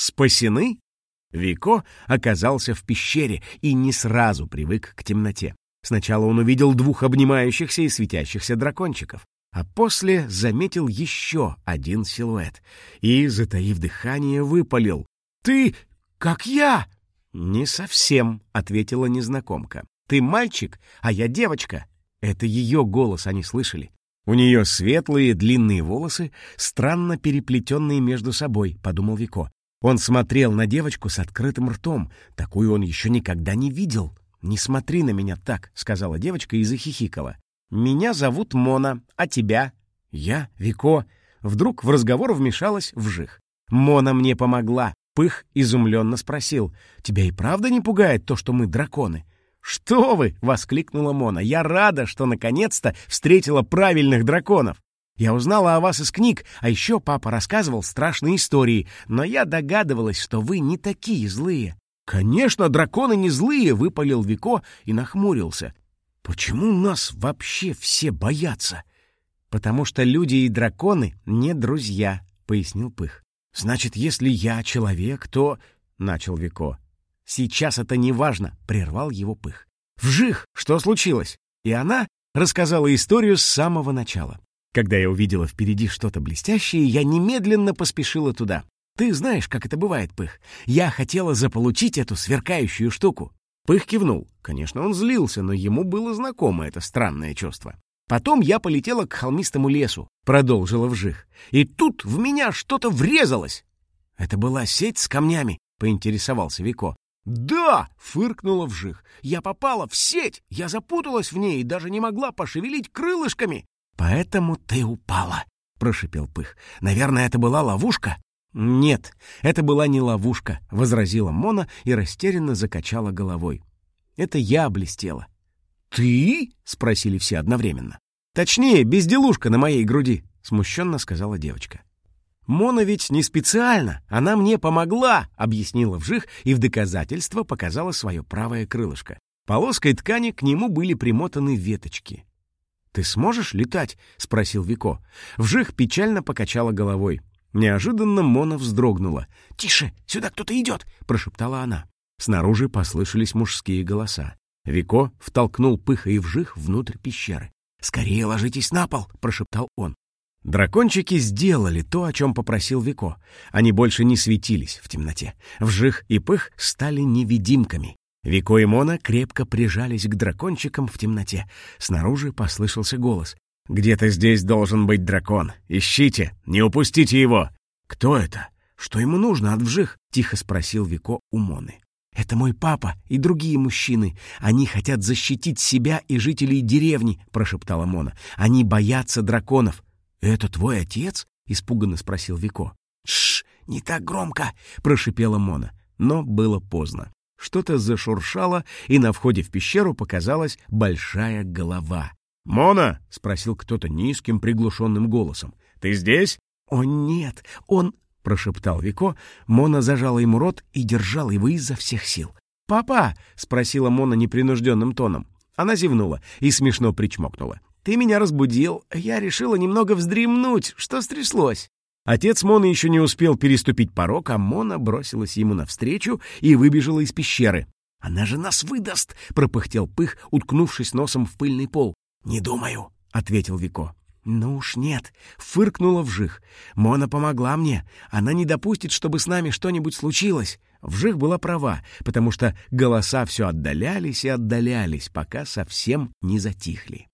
спасены? Вико оказался в пещере и не сразу привык к темноте. Сначала он увидел двух обнимающихся и светящихся дракончиков, а после заметил еще один силуэт и, затаив дыхание, выпалил. «Ты как я?» «Не совсем», — ответила незнакомка. «Ты мальчик, а я девочка». Это ее голос они слышали. У нее светлые длинные волосы, странно переплетенные между собой, — подумал Вико. Он смотрел на девочку с открытым ртом. Такую он еще никогда не видел. «Не смотри на меня так», — сказала девочка и захихикала. «Меня зовут Мона, а тебя?» «Я, Вико». Вдруг в разговор вмешалась Вжих. «Мона мне помогла». Пых изумленно спросил. «Тебя и правда не пугает то, что мы драконы?» «Что вы!» — воскликнула Мона. «Я рада, что наконец-то встретила правильных драконов. Я узнала о вас из книг, а еще папа рассказывал страшные истории, но я догадывалась, что вы не такие злые». «Конечно, драконы не злые!» — выпалил Вико и нахмурился. «Почему нас вообще все боятся?» «Потому что люди и драконы не друзья», — пояснил Пых. «Значит, если я человек, то...» — начал Вико. «Сейчас это не важно», — прервал его Пых. «Вжих! Что случилось?» И она рассказала историю с самого начала. Когда я увидела впереди что-то блестящее, я немедленно поспешила туда. Ты знаешь, как это бывает, Пых. Я хотела заполучить эту сверкающую штуку. Пых кивнул. Конечно, он злился, но ему было знакомо это странное чувство. Потом я полетела к холмистому лесу, продолжила вжих. И тут в меня что-то врезалось. Это была сеть с камнями, поинтересовался Вико. «Да!» — фыркнула вжих. «Я попала в сеть! Я запуталась в ней и даже не могла пошевелить крылышками!» «Поэтому ты упала!» — прошипел Пых. «Наверное, это была ловушка?» «Нет, это была не ловушка», — возразила Мона и растерянно закачала головой. «Это я блестела». «Ты?» — спросили все одновременно. «Точнее, безделушка на моей груди», — смущенно сказала девочка. «Мона ведь не специально, она мне помогла», — объяснила Вжих и в доказательство показала свое правое крылышко. Полоской ткани к нему были примотаны веточки. «Ты сможешь летать?» — спросил Вико. Вжих печально покачала головой. Неожиданно Мона вздрогнула. «Тише, сюда кто-то идет!» — прошептала она. Снаружи послышались мужские голоса. Вико втолкнул пыха и вжих внутрь пещеры. «Скорее ложитесь на пол!» — прошептал он. Дракончики сделали то, о чем попросил Вико. Они больше не светились в темноте. Вжих и пых стали невидимками. Вико и Мона крепко прижались к дракончикам в темноте. Снаружи послышался голос. «Где-то здесь должен быть дракон. Ищите, не упустите его!» «Кто это? Что ему нужно от вжих?» — тихо спросил Вико у Моны. «Это мой папа и другие мужчины. Они хотят защитить себя и жителей деревни», — прошептала Мона. «Они боятся драконов». «Это твой отец?» — испуганно спросил Вико. «Шш, не так громко!» — прошипела Мона. Но было поздно. Что-то зашуршало, и на входе в пещеру показалась большая голова. «Мона!» — спросил кто-то низким приглушенным голосом. «Ты здесь?» «О, нет! Он...» — прошептал Вико. Мона зажала ему рот и держала его изо всех сил. «Папа!» — спросила Мона непринужденным тоном. Она зевнула и смешно причмокнула. «Ты меня разбудил. Я решила немного вздремнуть. Что стряслось?» Отец Моны еще не успел переступить порог, а Мона бросилась ему навстречу и выбежала из пещеры. «Она же нас выдаст!» — пропыхтел Пых, уткнувшись носом в пыльный пол. «Не думаю», — ответил Вико. «Ну уж нет», — фыркнула Вжих. «Мона помогла мне. Она не допустит, чтобы с нами что-нибудь случилось». Вжих была права, потому что голоса все отдалялись и отдалялись, пока совсем не затихли.